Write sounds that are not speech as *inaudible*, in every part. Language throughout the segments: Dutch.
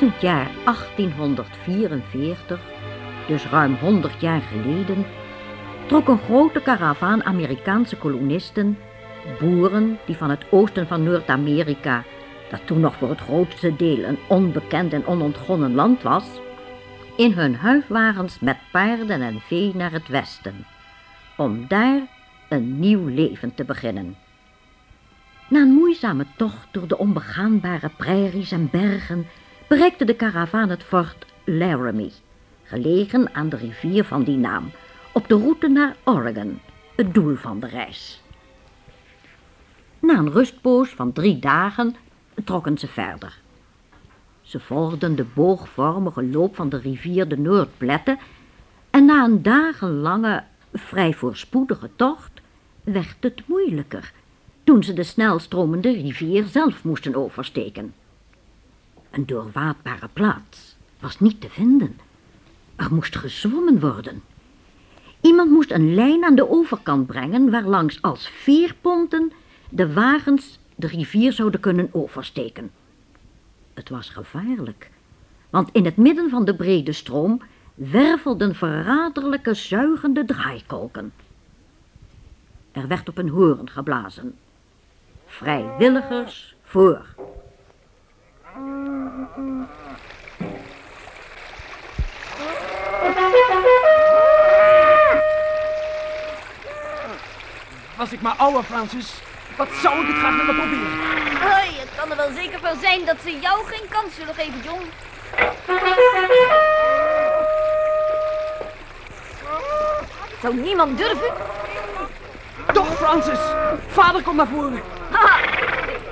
In het jaar 1844, dus ruim 100 jaar geleden, trok een grote karavaan Amerikaanse kolonisten, boeren die van het oosten van Noord-Amerika, dat toen nog voor het grootste deel een onbekend en onontgonnen land was, in hun huifwagens met paarden en vee naar het westen, om daar een nieuw leven te beginnen. Na een moeizame tocht door de onbegaanbare prairies en bergen bereikte de karavaan het fort Laramie, gelegen aan de rivier van die naam, op de route naar Oregon, het doel van de reis. Na een rustpoos van drie dagen trokken ze verder. Ze volgden de boogvormige loop van de rivier de Noordplette en na een dagenlange, vrij voorspoedige tocht werd het moeilijker toen ze de snelstromende rivier zelf moesten oversteken. Een doorwaadbare plaats was niet te vinden. Er moest gezwommen worden. Iemand moest een lijn aan de overkant brengen waarlangs als veerponten de wagens de rivier zouden kunnen oversteken. Het was gevaarlijk, want in het midden van de brede stroom wervelden verraderlijke zuigende draaikolken. Er werd op een hoorn geblazen. Vrijwilligers voor. Was ik maar ouder, Francis, wat zou ik het graag met me proberen? Hoi, het kan er wel zeker van zijn dat ze jou geen kans zullen geven, John. Zou niemand durven? Toch, Francis! Vader, kom naar voren. Haha,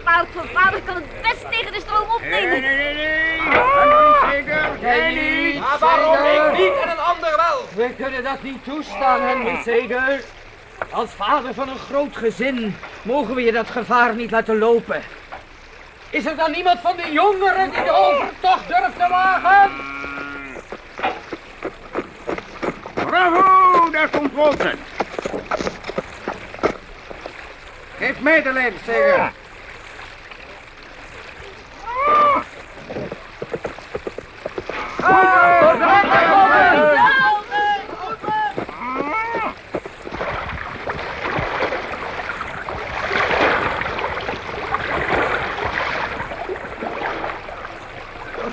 paard van vader kan het best tegen de stroom opnemen. Nee, nee, nee. Dat niet zeker. Jij niet, Maar waarom Zeger? ik niet en een ander wel? We kunnen dat niet toestaan, Henry Seger. Als vader van een groot gezin mogen we je dat gevaar niet laten lopen. Is er dan niemand van de jongeren die de overtocht durft te wagen? Bravo, daar komt Walter. Geef mij de lijn, Steger.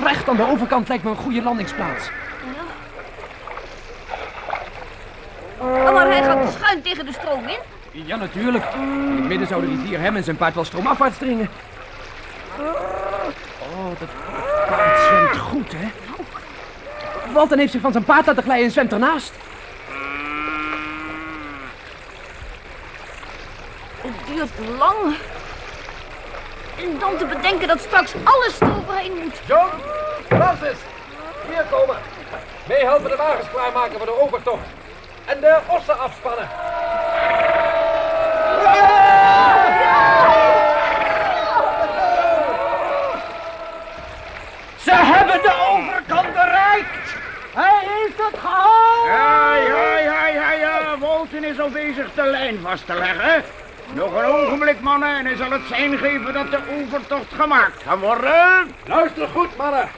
Recht aan de overkant lijkt me een goede landingsplaats. Oh, maar hij gaat schuin tegen de stroom in. Ja, natuurlijk. In het midden zou de rivier hem en zijn paard wel stroomafwaarts dringen. Oh, dat paard zwemt goed, hè? Walter heeft zich van zijn paard laten glijden en zwemt ernaast. Het duurt lang. En dan te bedenken dat straks alles eroverheen moet. John, Francis, hier komen. Meehelpen de wagens klaarmaken voor de overtocht. En de ossen afspannen. Ze hebben de overkant bereikt! Hij heeft het gehaald! Ja, ja, ja, ja, ja. Walton is al bezig de lijn vast te leggen. Nog een ogenblik, mannen, en hij zal het zijn geven dat de overtocht gemaakt gaat worden. Luister goed, mannen.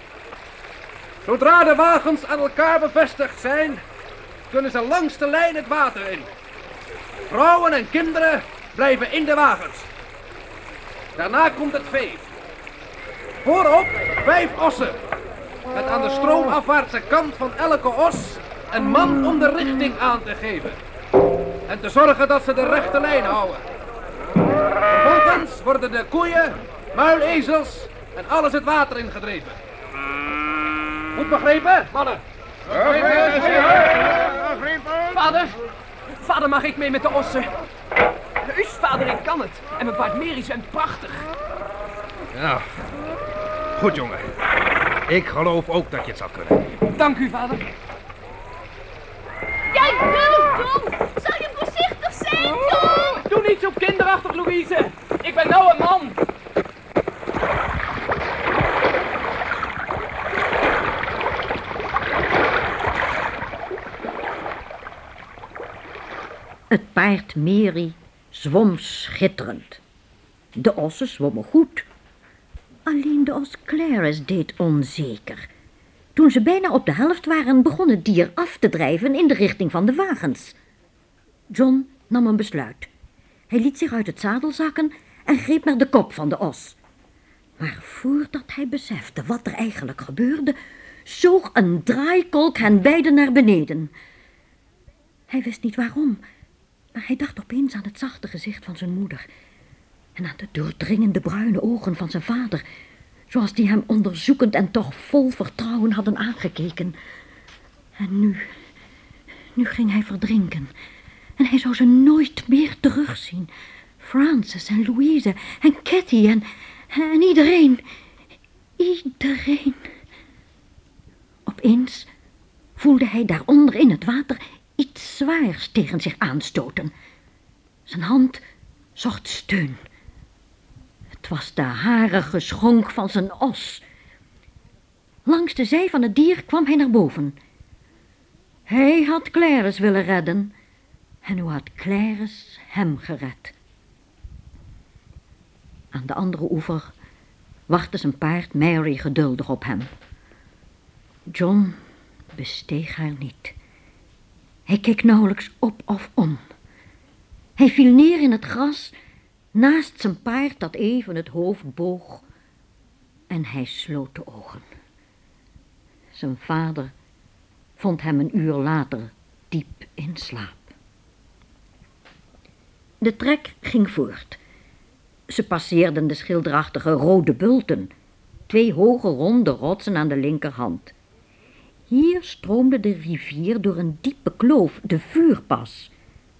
Zodra de wagens aan elkaar bevestigd zijn, kunnen ze langs de lijn het water in. Vrouwen en kinderen blijven in de wagens. Daarna komt het vee. Voorop vijf ossen. Met aan de stroomafwaartse kant van elke os een man om de richting aan te geven. En te zorgen dat ze de rechte lijn houden. Vervolgens worden de koeien, muilezels en alles het water ingedreven. Goed begrepen, mannen? Vader, vader mag ik mee met de ossen? Heus, vader, ik kan het. En mijn paard zwemt prachtig. Ja. Goed, jongen. Ik geloof ook dat je het zal kunnen. Dank u, vader. Jij durft, John! Zal je voorzichtig zijn, John! Doe niet zo kinderachtig, Louise. Ik ben nou een man. Het paard Mary zwom schitterend. De ossen zwommen goed. Alleen de os Claris deed onzeker. Toen ze bijna op de helft waren, begon het dier af te drijven in de richting van de wagens. John nam een besluit. Hij liet zich uit het zadel zakken en greep naar de kop van de os. Maar voordat hij besefte wat er eigenlijk gebeurde, zoog een draaikolk hen beiden naar beneden. Hij wist niet waarom, maar hij dacht opeens aan het zachte gezicht van zijn moeder en aan de doordringende bruine ogen van zijn vader, zoals die hem onderzoekend en toch vol vertrouwen hadden aangekeken. En nu, nu ging hij verdrinken en hij zou ze nooit meer terugzien. Francis en Louise en Cathy en, en iedereen, iedereen. Opeens voelde hij daaronder in het water iets zwaars tegen zich aanstoten. Zijn hand zocht steun. Het was de harige schonk van zijn os. Langs de zij van het dier kwam hij naar boven. Hij had Claris willen redden en nu had Claris hem gered. Aan de andere oever wachtte zijn paard Mary geduldig op hem. John besteeg haar niet. Hij keek nauwelijks op of om. Hij viel neer in het gras naast zijn paard dat even het hoofd boog en hij sloot de ogen. Zijn vader vond hem een uur later diep in slaap. De trek ging voort. Ze passeerden de schilderachtige rode bulten, twee hoge ronde rotsen aan de linkerhand. Hier stroomde de rivier door een diepe kloof, de vuurpas,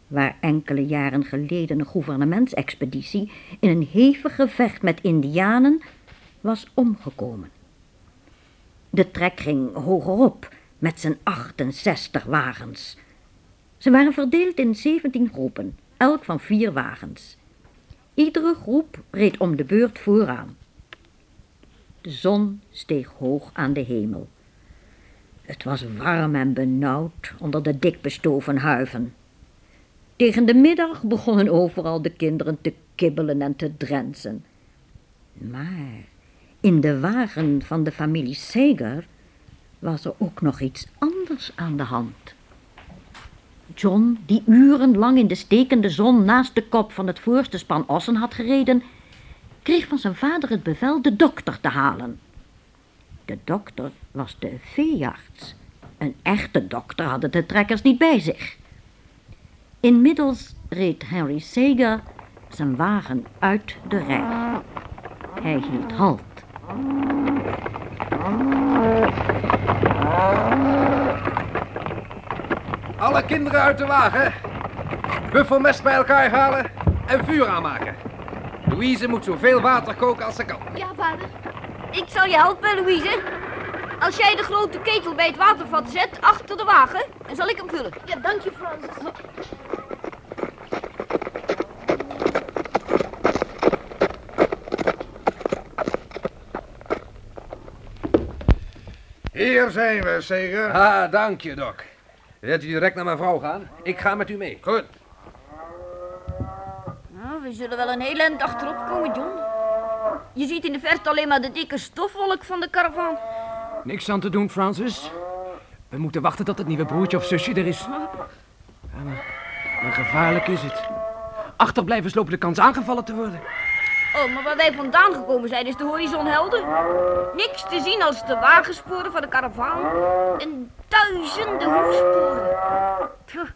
waar enkele jaren geleden een gouvernementsexpeditie in een hevig gevecht met indianen was omgekomen. De trek ging hogerop met zijn 68 wagens. Ze waren verdeeld in 17 groepen, elk van vier wagens. Iedere groep reed om de beurt vooraan. De zon steeg hoog aan de hemel. Het was warm en benauwd onder de dik bestoven huiven. Tegen de middag begonnen overal de kinderen te kibbelen en te drensen. Maar in de wagen van de familie Seger was er ook nog iets anders aan de hand. John, die urenlang in de stekende zon naast de kop van het voorste span ossen had gereden, kreeg van zijn vader het bevel de dokter te halen. De dokter was de veearts. Een echte dokter hadden de trekkers niet bij zich. Inmiddels reed Henry Seger zijn wagen uit de rij. Hij hield halt. Alle kinderen uit de wagen. Buffelmest bij elkaar halen en vuur aanmaken. Louise moet zoveel water koken als ze kan. Ja, vader. Ik zal je helpen, Louise. Als jij de grote ketel bij het watervat zet, achter de wagen, dan zal ik hem vullen. Ja, dank je, Francis. Hier zijn we, Seger. Ah, dank je, Doc. Wilt u direct naar mijn vrouw gaan? Ik ga met u mee. Goed. Nou, we zullen wel een heel eind achterop komen, John. Je ziet in de verte alleen maar de dikke stofwolk van de karavaan. Niks aan te doen, Francis. We moeten wachten tot het nieuwe broertje of zusje er is. *laughs* Ja, maar, maar gevaarlijk is het. Achterblijvers lopen de kans aangevallen te worden. Oh, maar waar wij vandaan gekomen zijn is de horizon helder. Niks te zien als de wagensporen van de karavaan. En duizenden hoefsporen. Puh,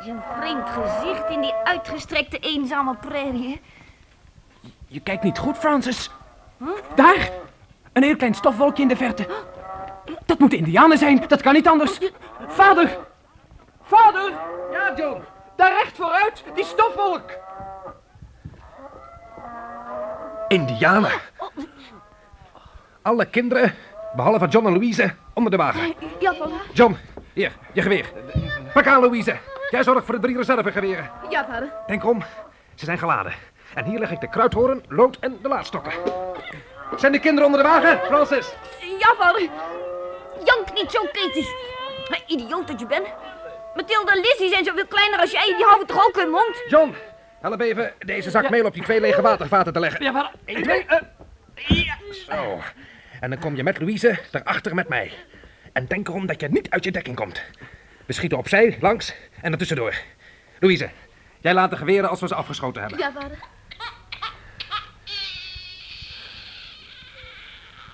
is een vreemd gezicht in die uitgestrekte eenzame prairie. Je kijkt niet goed, Francis. Daar! Een heel klein stofwolkje in de verte. Dat moeten indianen zijn, dat kan niet anders. Vader! Vader! Ja, John. Daar recht vooruit, die stofwolk! Indianen. Alle kinderen, behalve John en Louise, onder de wagen. Ja, vader. John, hier, je geweer. Pak aan, Louise. Jij zorgt voor de drie reservegeweren. Ja, vader. Denk om, ze zijn geladen. En hier leg ik de kruidhoorn, lood en de laadstokken. Zijn de kinderen onder de wagen, Francis? Ja, vader. Jank niet zo. Hé, idioot dat je bent. Mathilde en Lizzie zijn zoveel kleiner als jij. Die houden toch ook hun mond? John, help even deze zak meel op die twee lege watervaten te leggen. Ja, vader. Eén, twee. eh. Zo. En dan kom je met Louise daarachter met mij. En denk erom dat je niet uit je dekking komt. We schieten opzij, langs en er tussendoor. Louise, jij laat de geweren als we ze afgeschoten hebben. Ja, vader.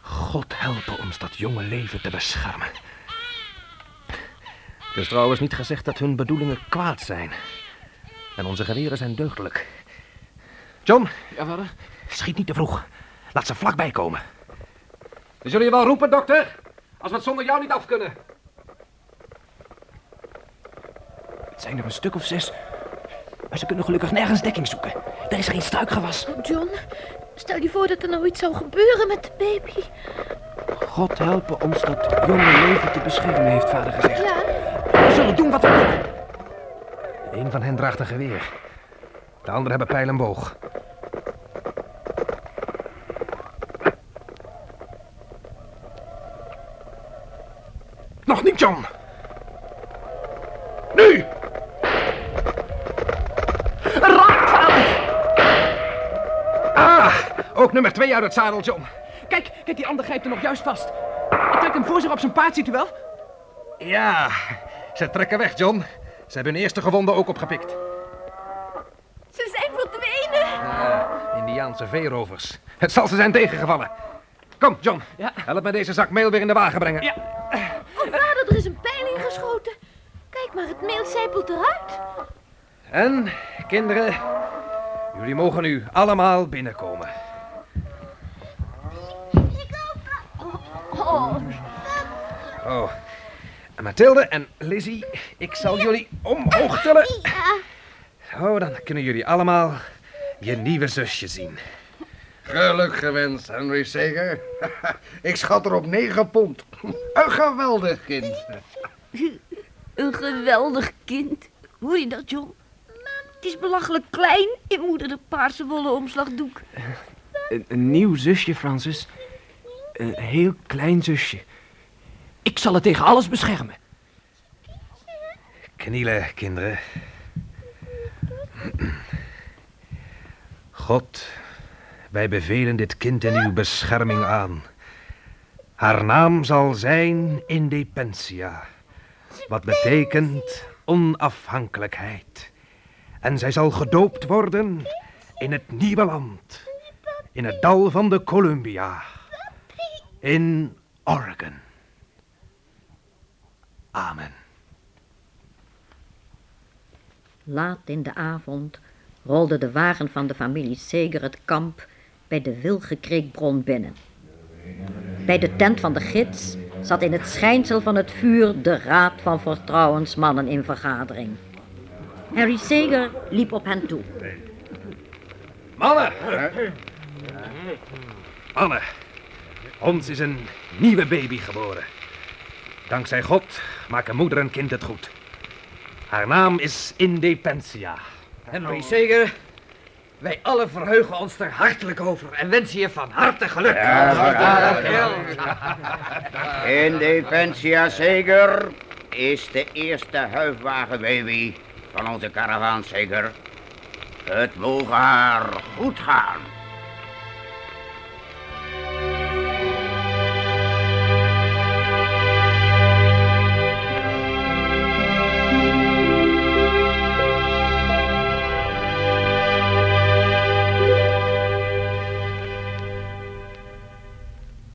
God helpen ons dat jonge leven te beschermen. Het is trouwens niet gezegd dat hun bedoelingen kwaad zijn. En onze geweren zijn deugdelijk. John, Ja, vader? schiet niet te vroeg. Laat ze vlakbij komen. We zullen je wel roepen, dokter? Als we het zonder jou niet af kunnen. Het zijn er een stuk of zes. Maar ze kunnen gelukkig nergens dekking zoeken. Er is geen struikgewas. John, stel je voor dat er nou iets zou gebeuren met de baby. God helpen ons dat jonge leven te beschermen, heeft vader gezegd. Ja, We zullen doen wat we kunnen. Een van hen draagt een geweer. De anderen hebben pijl en boog. Nog niet, John. Nu! Ah, ook nummer twee uit het zadel, John. Kijk, kijk, die ander grijpt er nog juist vast. Hij trekt hem voor zich op zijn paard, ziet u wel? Ja, ze trekken weg, John. Ze hebben hun eerste gewonden ook opgepikt. ze zijn verdwenen. Indiaanse veerovers. Het zal ze zijn tegengevallen. Kom, John. Ja. Help mij deze zak meel weer in de wagen brengen. Ja. Oh, vader, er is een pijl ingeschoten. Kijk maar, het meel zijpelt eruit. En, kinderen, jullie mogen nu allemaal binnenkomen. Oh, Oh, en Mathilde en Lizzie, ik zal jullie omhoog tillen. Oh, dan kunnen jullie allemaal je nieuwe zusje zien. Geluk gewenst, Henry Sager. *laughs* Ik schat er op negen pond. Een geweldig kind. Een geweldig kind. Hoor je dat, John? Het is belachelijk klein in moeder de paarse wollen omslagdoek. Een, een nieuw zusje, Francis. Een heel klein zusje. Ik zal het tegen alles beschermen. Knielen, kinderen. God, wij bevelen dit kind in uw bescherming aan. Haar naam zal zijn Independentia, wat betekent onafhankelijkheid. En zij zal gedoopt worden in het nieuwe land, in het dal van de Columbia, in Oregon. Amen. Laat in de avond rolde de wagen van de familie Seger het kamp bij de Wilgekreekbron binnen. Bij de tent van de gids zat in het schijnsel van het vuur de raad van vertrouwensmannen in vergadering. Harry Seger liep op hen toe. Mannen! Mannen, ons is een nieuwe baby geboren. Dankzij God maken moeder en kind het goed. Haar naam is Independentia. Henry Seger, wij allen verheugen ons er hartelijk over en wensen je van harte geluk. Independentia Sager is de eerste huifwagenbaby van onze karavaan Sager. Het mogen haar goed gaan.